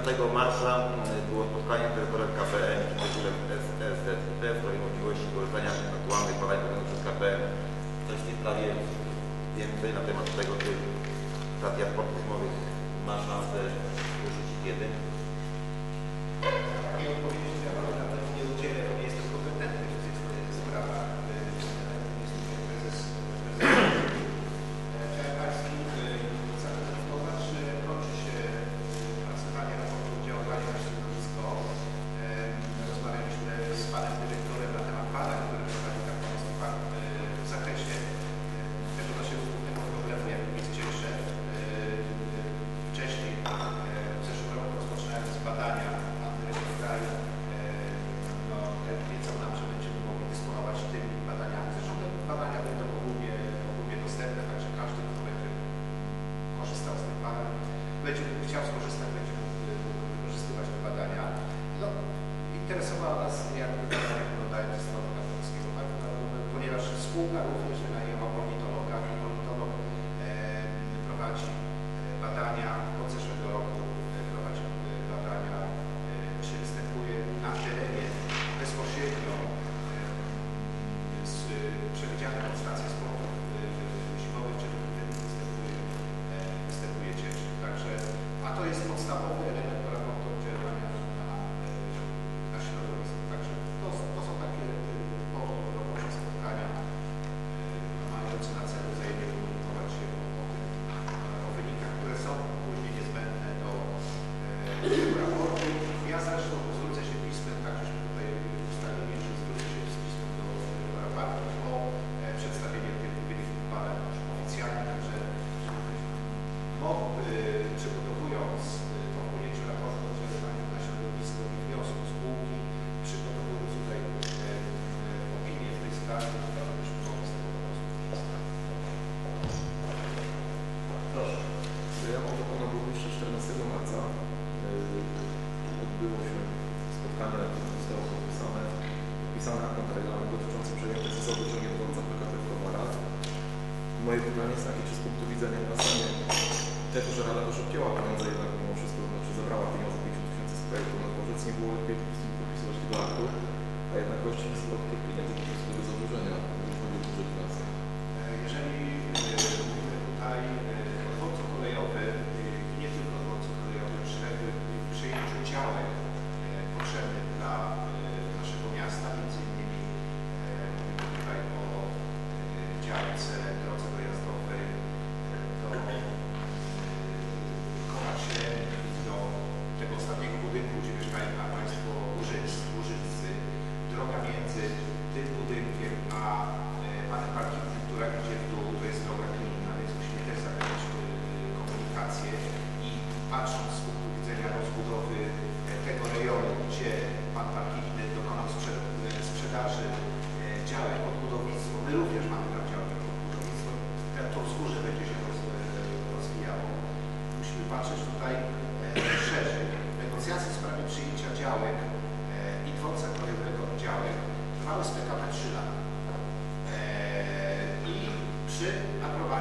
15 marca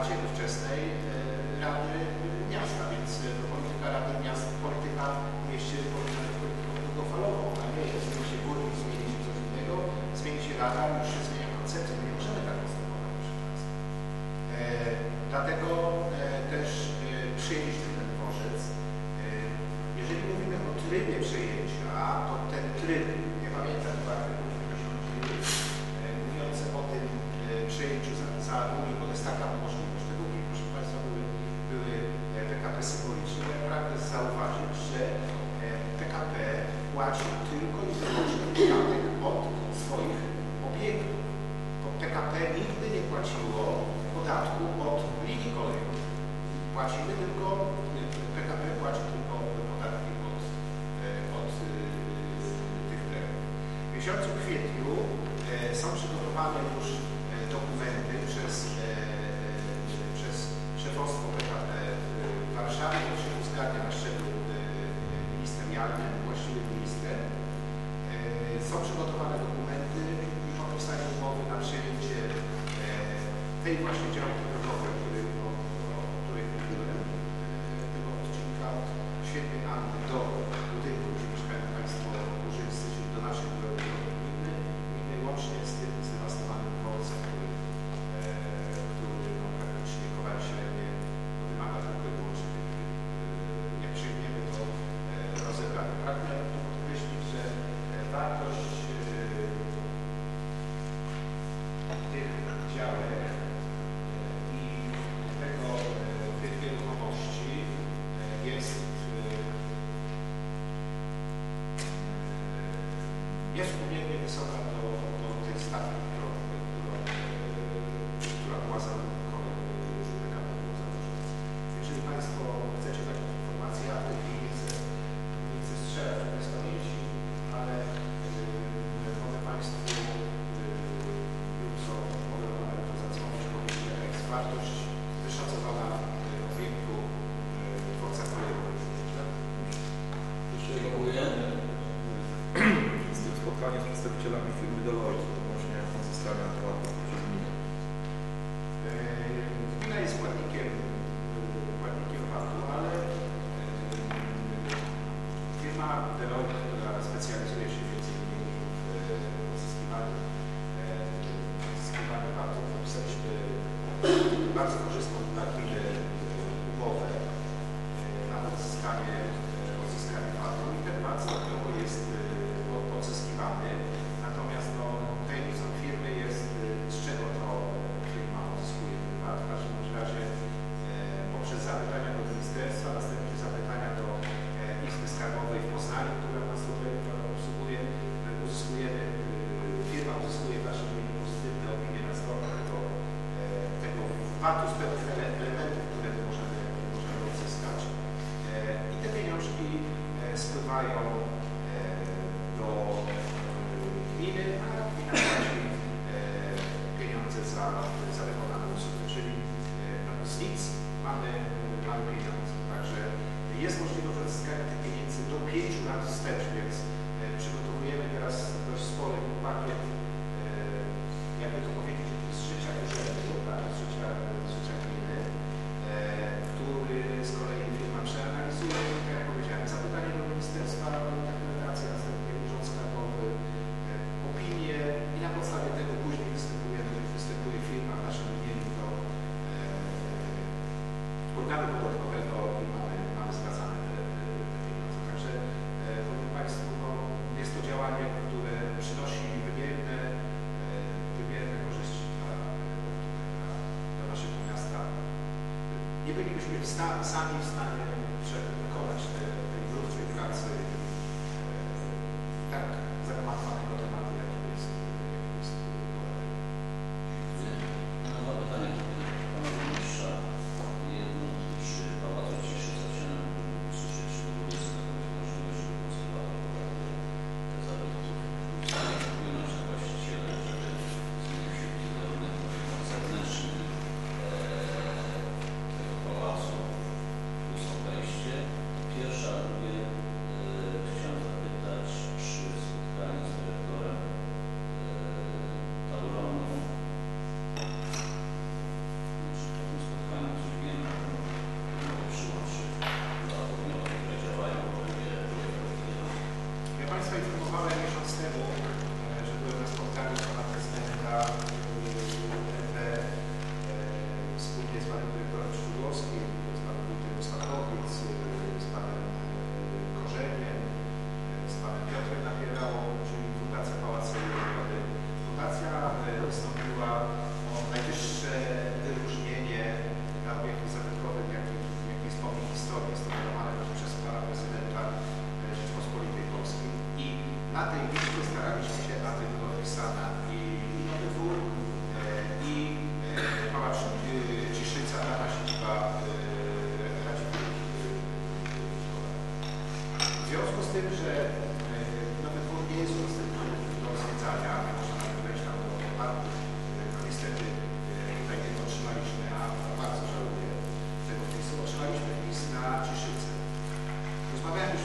mandacie ówczesnej e, Rady Miasta, więc e, polityka Rady miasta, polityka w mieście powinna być polityką długofalową, a nie jest. Zmieni się burmistrz, zmieni się coś innego, zmieni się Rada, już się zmienia koncepcja, nie możemy tak postępować, proszę e, Dlatego też przyjęliśmy ten dworzec. Jeżeli mówimy o trybie przejęcia, to ten tryb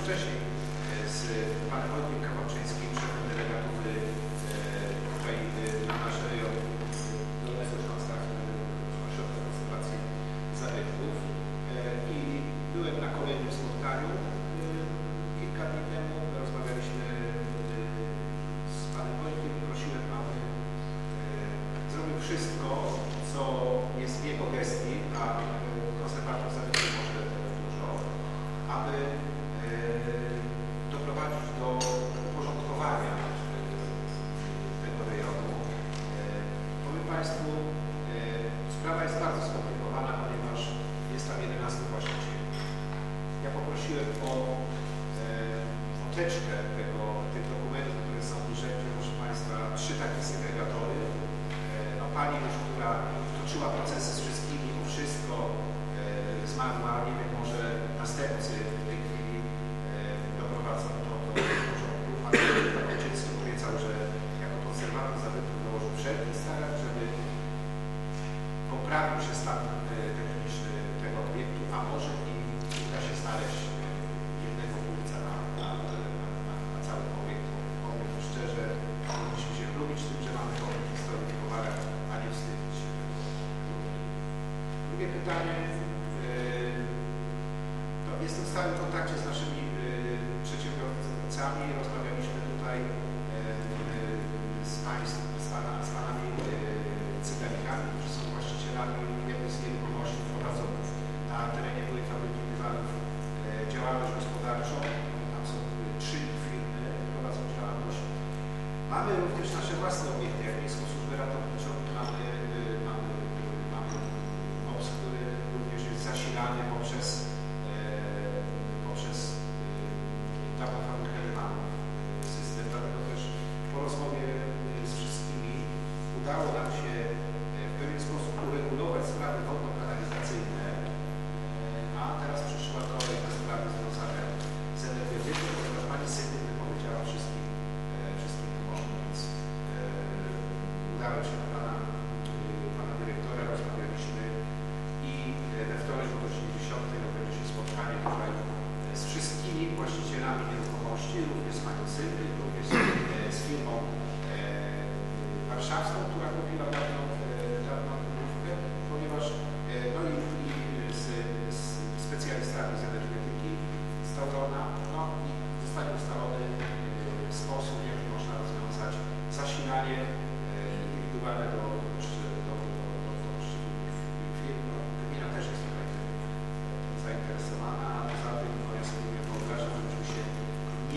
wcześniej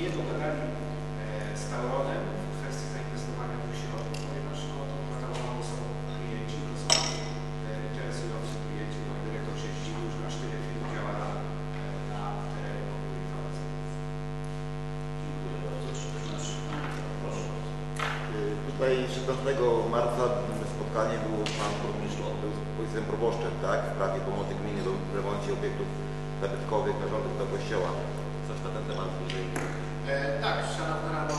nie dogadali z Tauronem w kwestii zainwestowania tych środków, ponieważ no, to katalogowało są klienci, to są e, interesujący klienci. No pan dyrektor się zdziwił, że aż tyle firm działa na, na terenie Południowej Francji. Dziękuję bardzo. Proszę. bardzo. Y, tutaj 16 marca spotkanie było pan burmistrz odbył z ojcem proboszczem, tak? W sprawie pomocy gminy w remoncie obiektów zabytkowych należących do kościoła. Coś na ten temat bliżej. Tak, szanowna rado,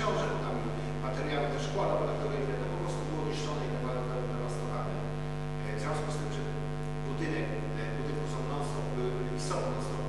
książek, tam materiały też szkoła laboratoryjne, to no po prostu było niszczone i dewastowane. E, w związku z tym, że budynek, e, budynku są non-stop, były, są non-stop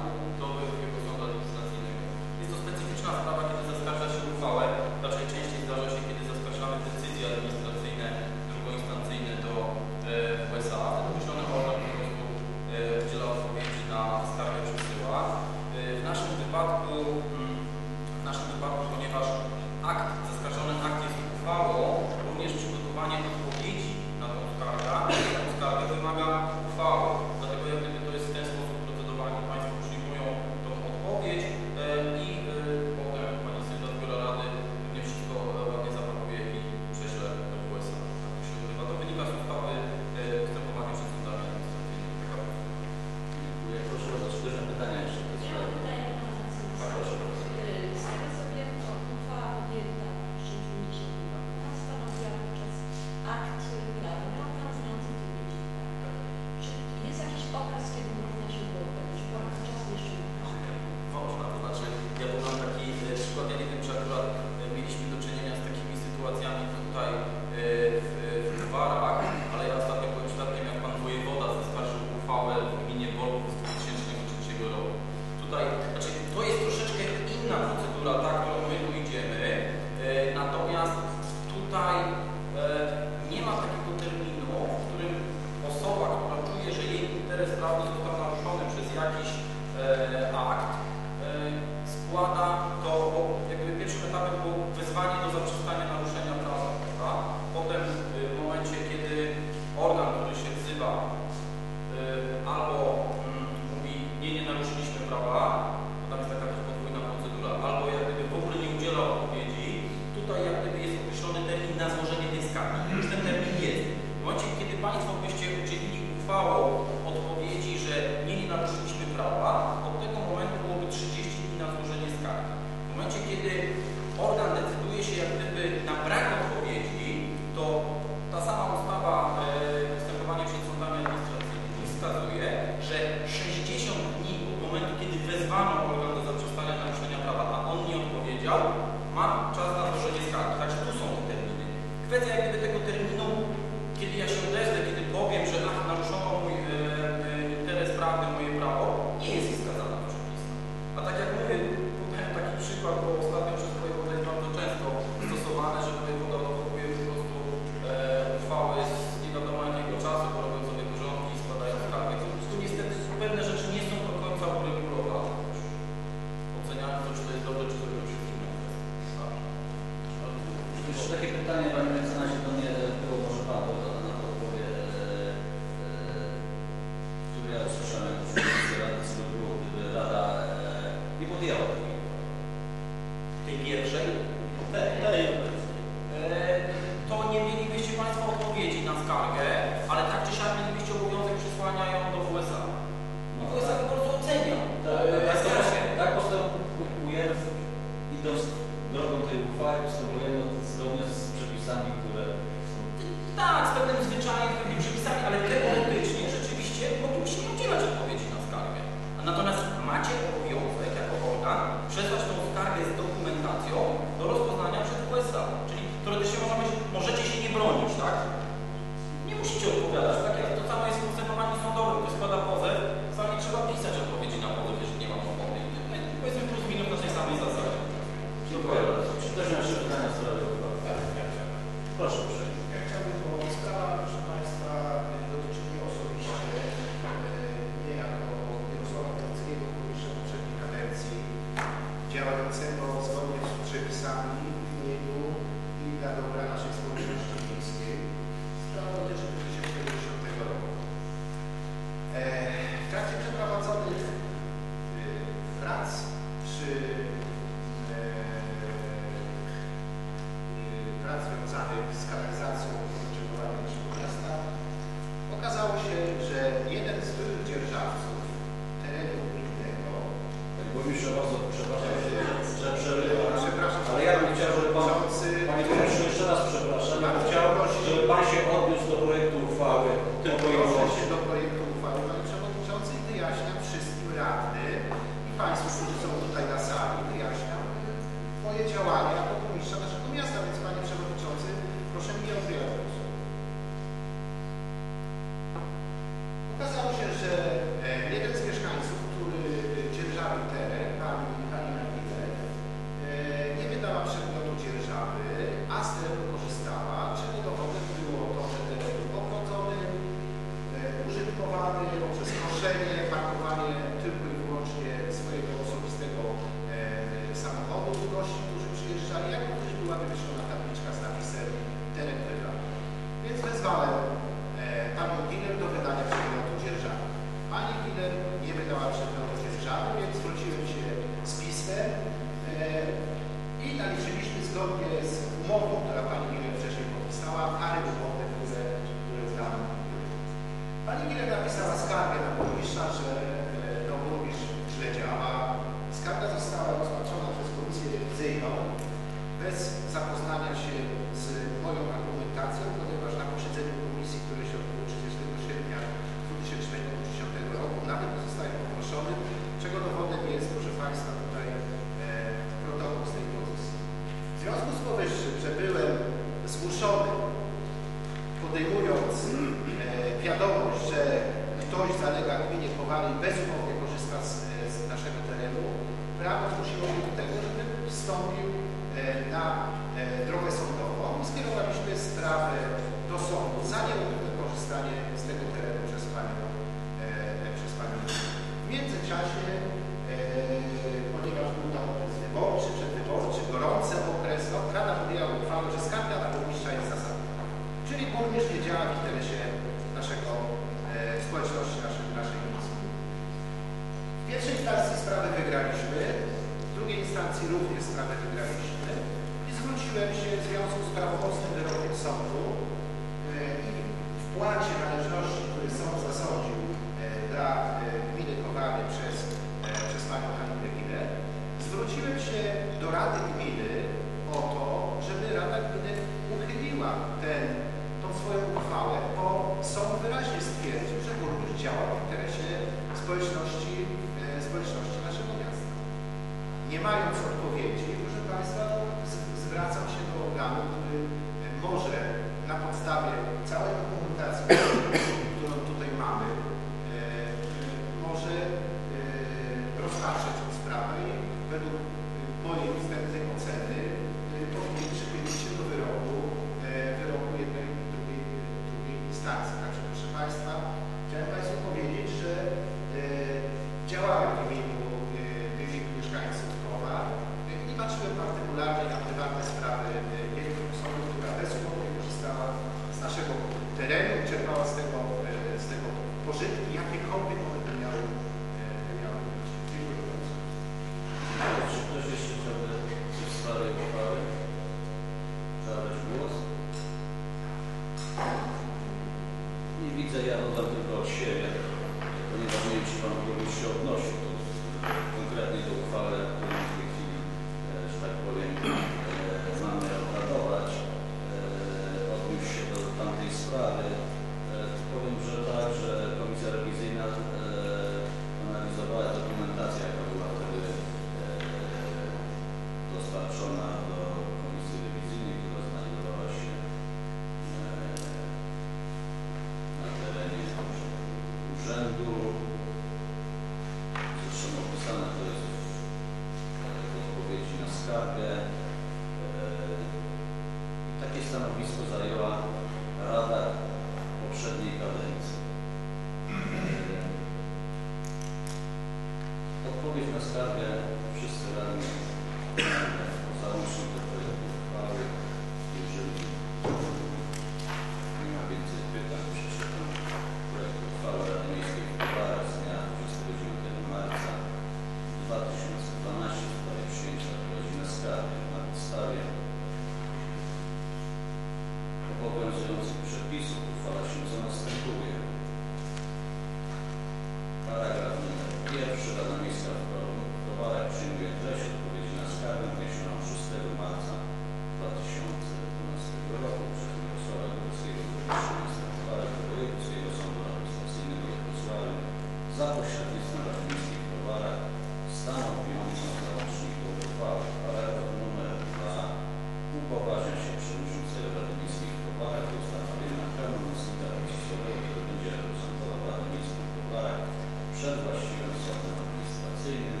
przed właściwym sądem administracyjnym.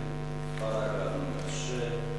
Paragraf numer 3.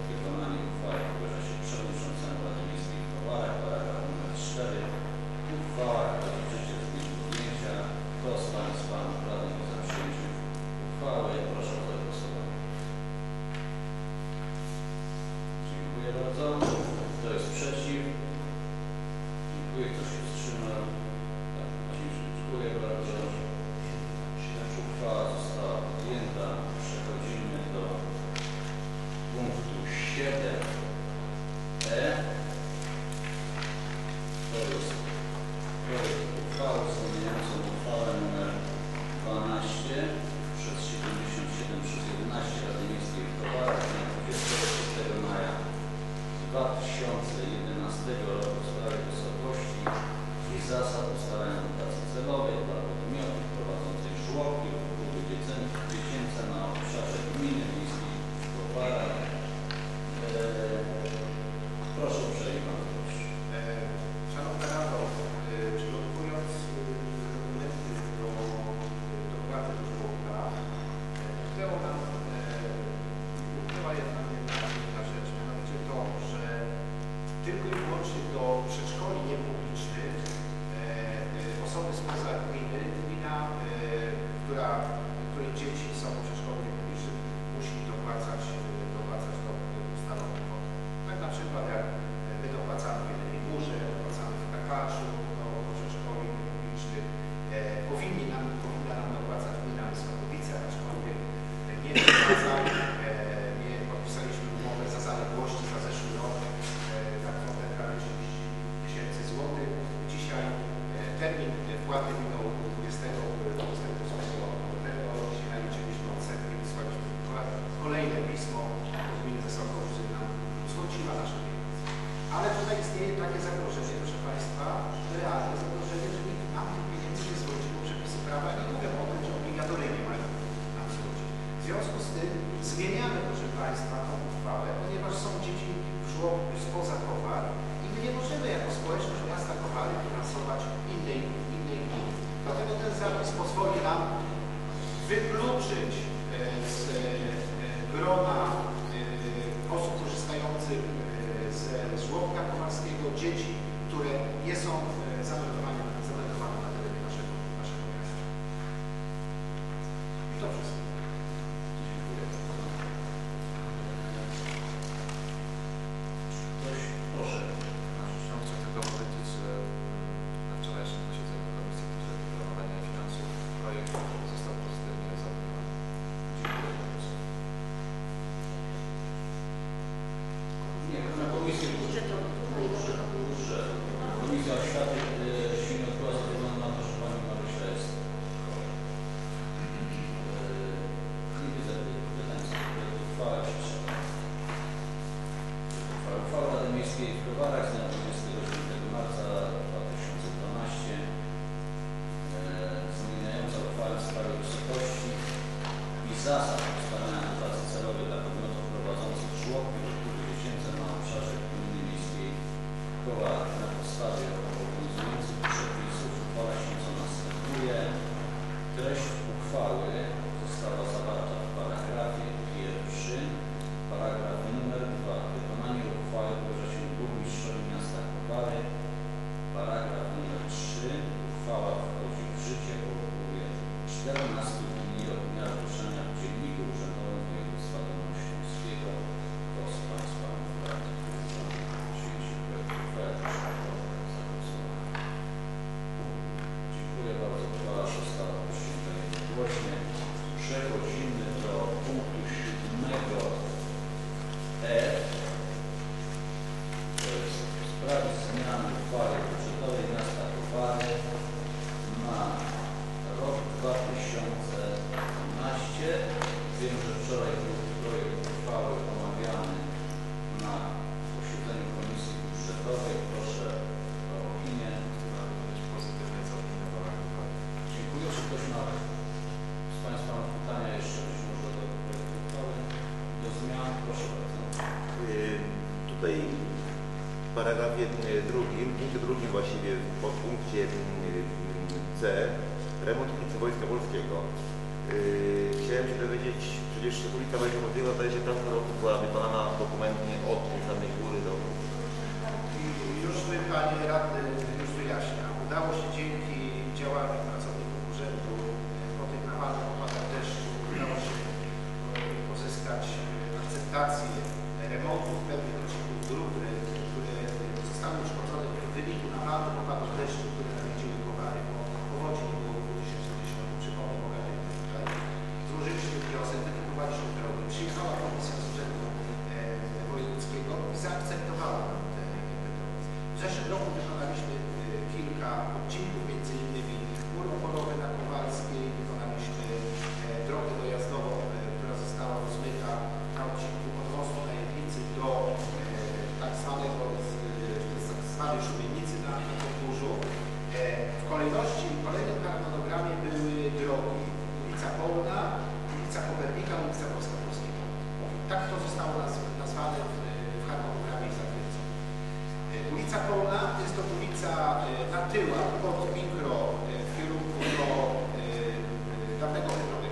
senza eh, Matteo ha poco micro eh, che non potrò eh, eh da me come proprio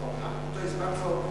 ho un altro sbalzo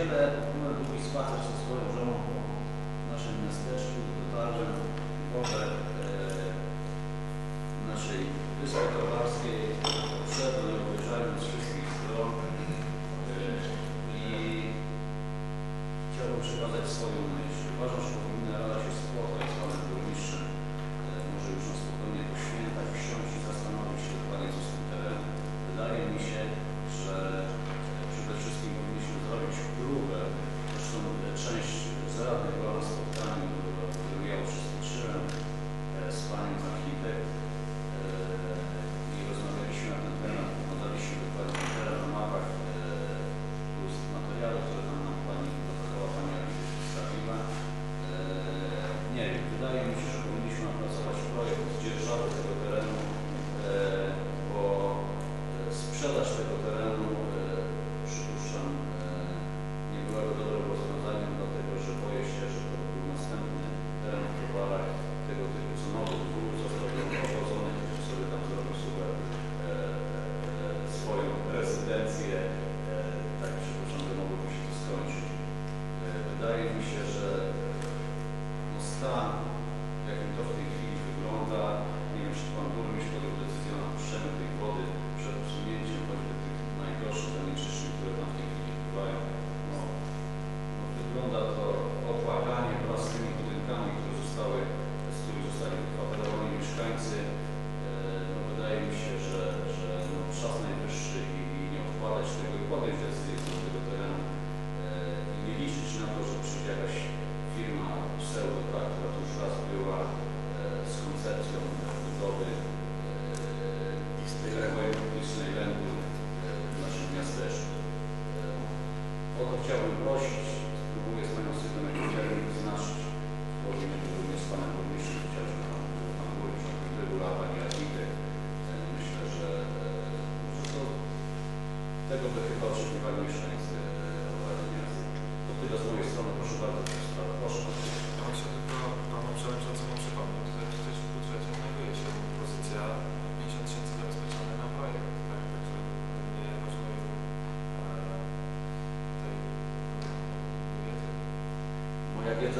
wiele numer długi spacer ze swoją żoną po naszym miasteczku dotarłem wodę e, naszej wyspy towarskiej. Obszedłem i obejrzałem z wszystkich stron e, i chciałbym przekazać swoją myśl. Uważam, że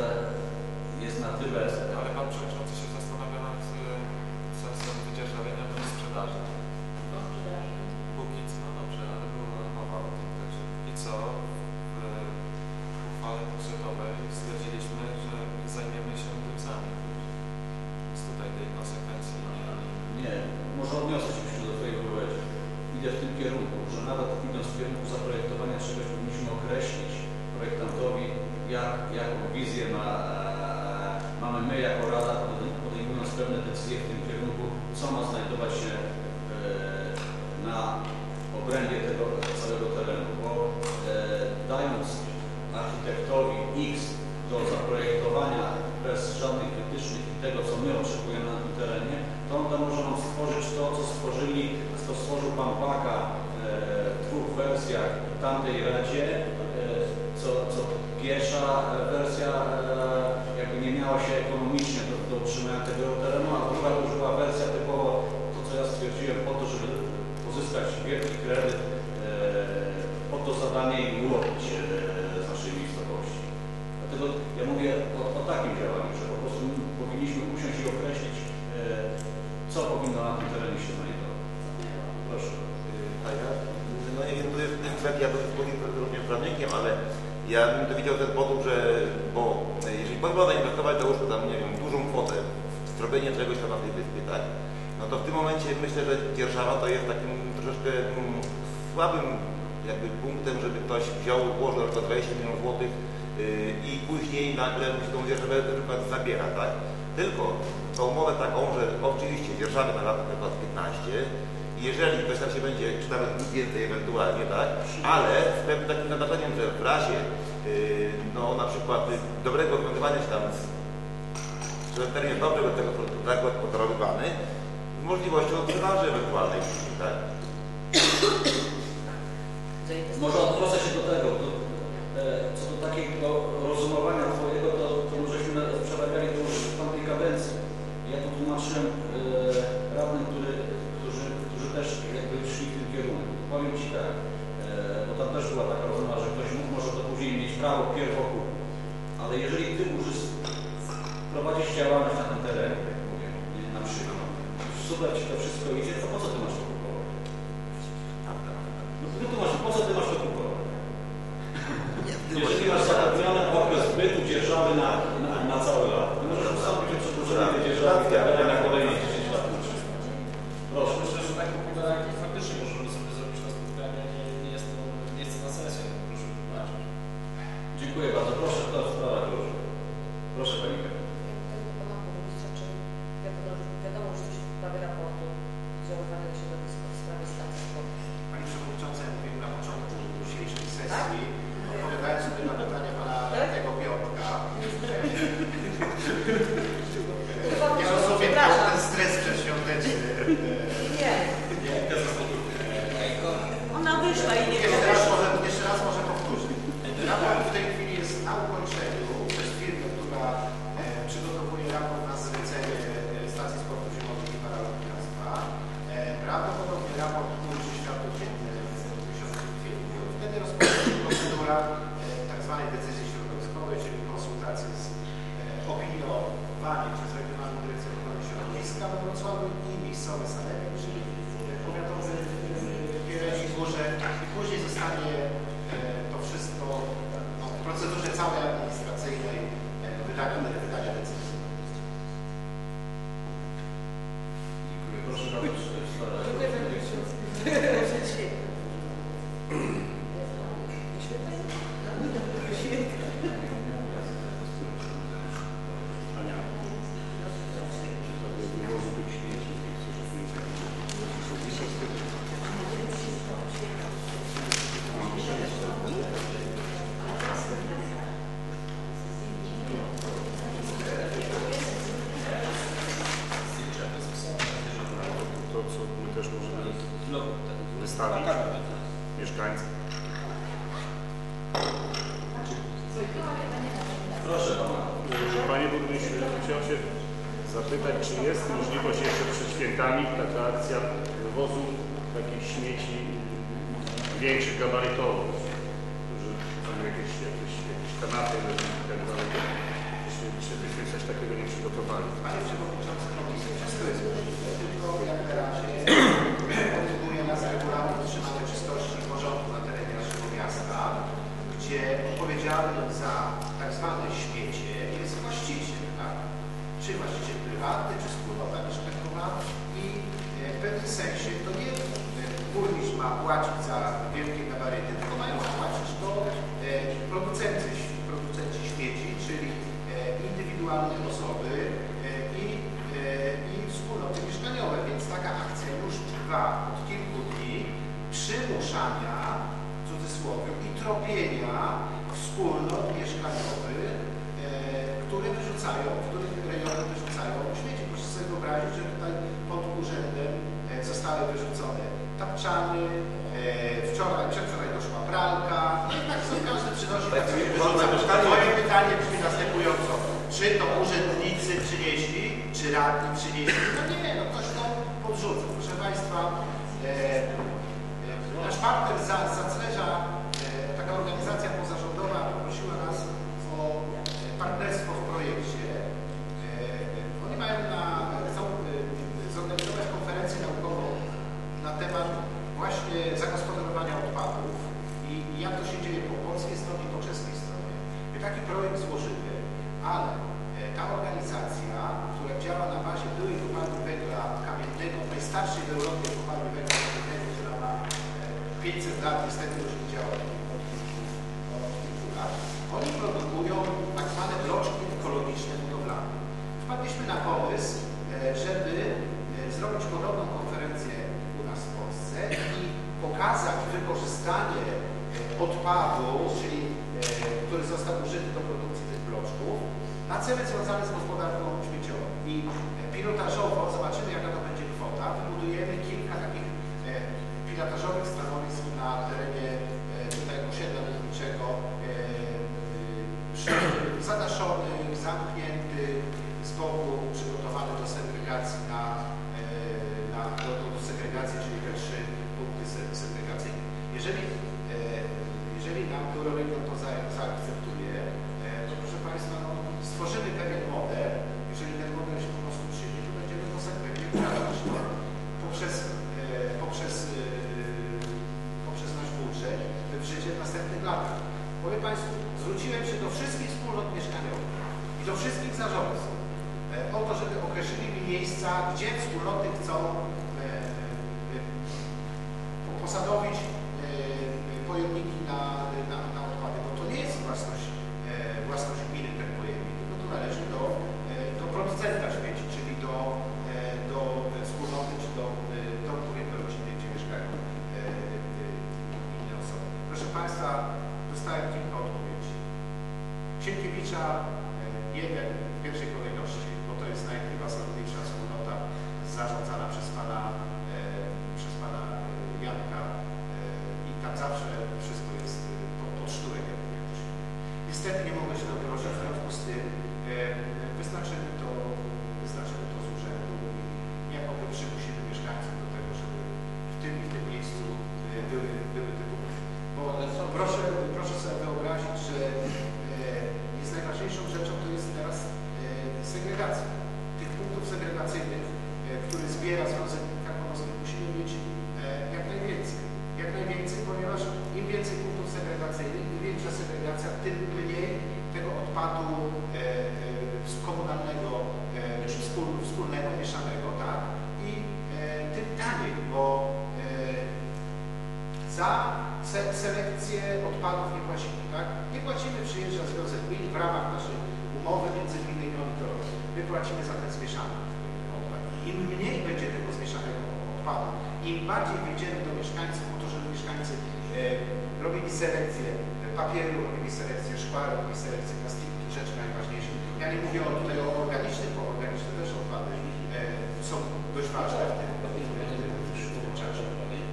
the jak, jaką wizję ma, e, mamy my jako Rada, podej- podejmując pewne decyzje w tym kierunku, co ma znajdować się e, na obrębie tego całego terenu, bo e, dając architektowi X do zaprojektowania bez żadnych wytycznych i tego, co my oczekujemy na tym terenie, to on tam może nam stworzyć to, co stworzyli, co stworzył Pan Baka w dwóch wersjach w tamtej Radzie, co, co pierwsza e, wersja e, jakby nie miała się ekonomicznie do, do utrzymania tego terenu, a druga to już była wersja typowo to, co ja stwierdziłem, po to, żeby pozyskać wielki kredyt, e, po to zadanie i ułowić e, z naszej miejscowości. Dlatego ja mówię o, o takim działaniu, że po prostu powinniśmy usiąść i określić, co powinno na tym terenie się znajdować. Proszę. A ja, no bo jest również prawnikiem, ale ja bym to widział ten sposób, że, bo jeżeli pozwolę inwestować do łóżka tam, nie wiem, dużą kwotę w zrobienie czegoś tam na tej wyspie, tak? No to w tym momencie myślę, że dzierżawa to jest takim troszeczkę mm, słabym jakby punktem, żeby ktoś wziął, ułożył na przykład 20 milionów złotych yy, i później nagle tą dzierżawę na przykład zabiera, tak? Tylko tą umowę taką, że oczywiście dzierżawy na lata na przykład 15, jeżeli ktoś tam się będzie, czy nawet nic więcej ewentualnie, tak, ale z pewnym takim nadarzeniem, że w razie yy, no na przykład yy, dobrego rozwiązywania się tam z, że jest dobrze do tego zakład podarowywany, z możliwością sprzedaży ewentualnej, tak? Może odwrócę się do tego, do, e, co do takiego rozumowania Twojego, to, to żeśmy na- przerabiali to już w tamtej kadencji. Ja to tłumaczyłem powiem Ci tak, e, bo tam też była taka rozmowa, że ktoś mógł może to później mieć prawo pierwokupu, ale jeżeli Ty użysz, prowadzisz działalność na tym terenie, tak jak mówię, na przykład, super Ci to wszystko idzie, to po co Ty masz to kupować? Tak, tak, no, no ty po co Ty masz to najstarszej w Europie kopalni węgla, która ma e, 500 lat, niestety już nie działa.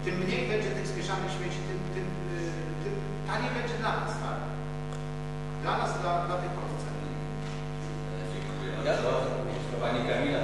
tym mniej będzie tych spieszanych śmieci, tym, tym, y, tym taniej będzie dla nas, tak? Dla nas, dla, dla tych producentów. Dziękuję. Pani Kamila,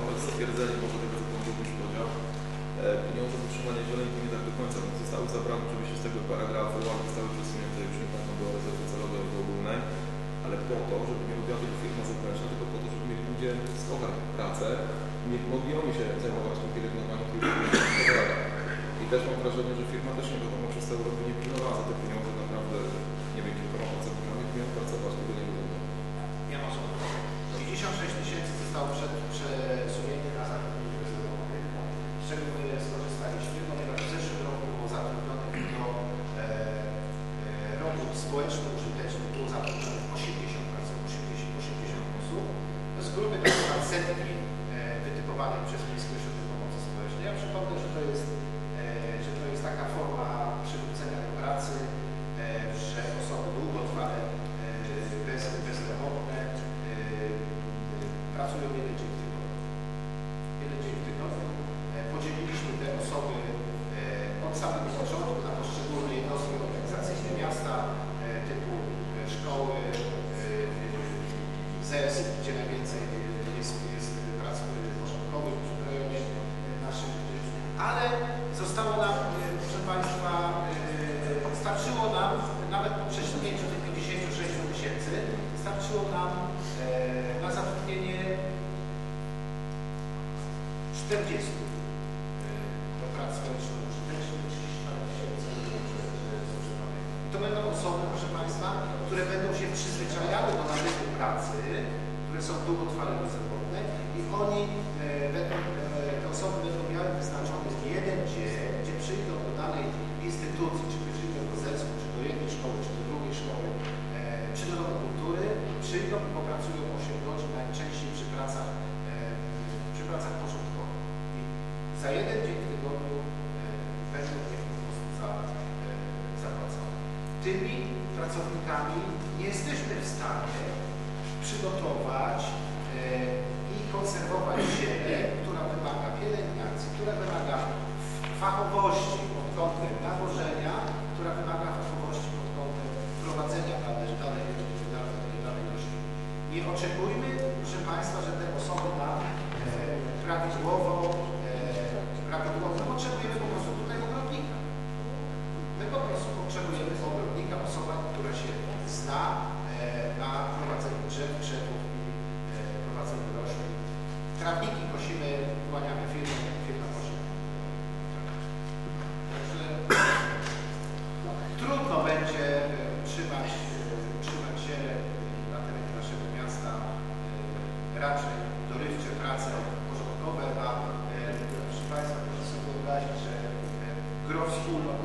nawet stwierdzenie może tego wyglądu już podział. E, pieniądze z utrzymania zielenki nie tak do końca zostały zabrane oczywiście z tego paragrafu, ale zostały przesunięte już nie pamiętam do rezerwy celowej albo ogólnej, ale po to, żeby nie robiła tego firma zewnętrzna, tylko po to, żeby mieli ludzie z OGAR pracę nie mogli oni się zajmować tym pielęgnowaniem tych I też mam wrażenie, że firma też nie wiadomo przez te Europy nie pilnowała za te pieniądze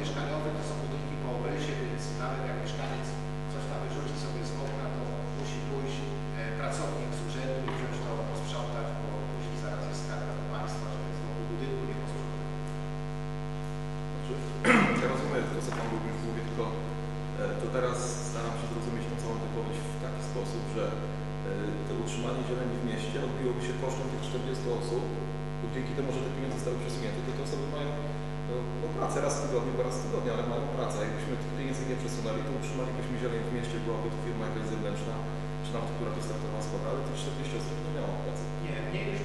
mieszkaniowy to są budynki po obrysie, więc nawet jak mieszkaniec coś tam wyrzuci sobie z okna, to musi pójść e, pracownik z urzędu i wziąć to posprzątać, bo później zaraz jest skarga do państwa, że jest wokół budynku nie posprzątać. Ja rozumiem to, co Pan Burmistrz mówi, tylko e, to teraz staram się zrozumieć tą całą wypowiedź w taki sposób, że e, to utrzymanie zieleni w mieście odbiłoby się kosztem tych 40 osób, bo dzięki temu, że te pieniądze zostały przesunięte, pracę raz w tygodniu, bo raz w tygodniu, ale mają pracę. Jakbyśmy tych pieniędzy nie przesunęli, to utrzymalibyśmy zieleń w mieście, byłaby tu firma jakaś zewnętrzna, czy nawet która tu startowa składa, ale to 40 osób nie miało pracy. Nie, mniej niż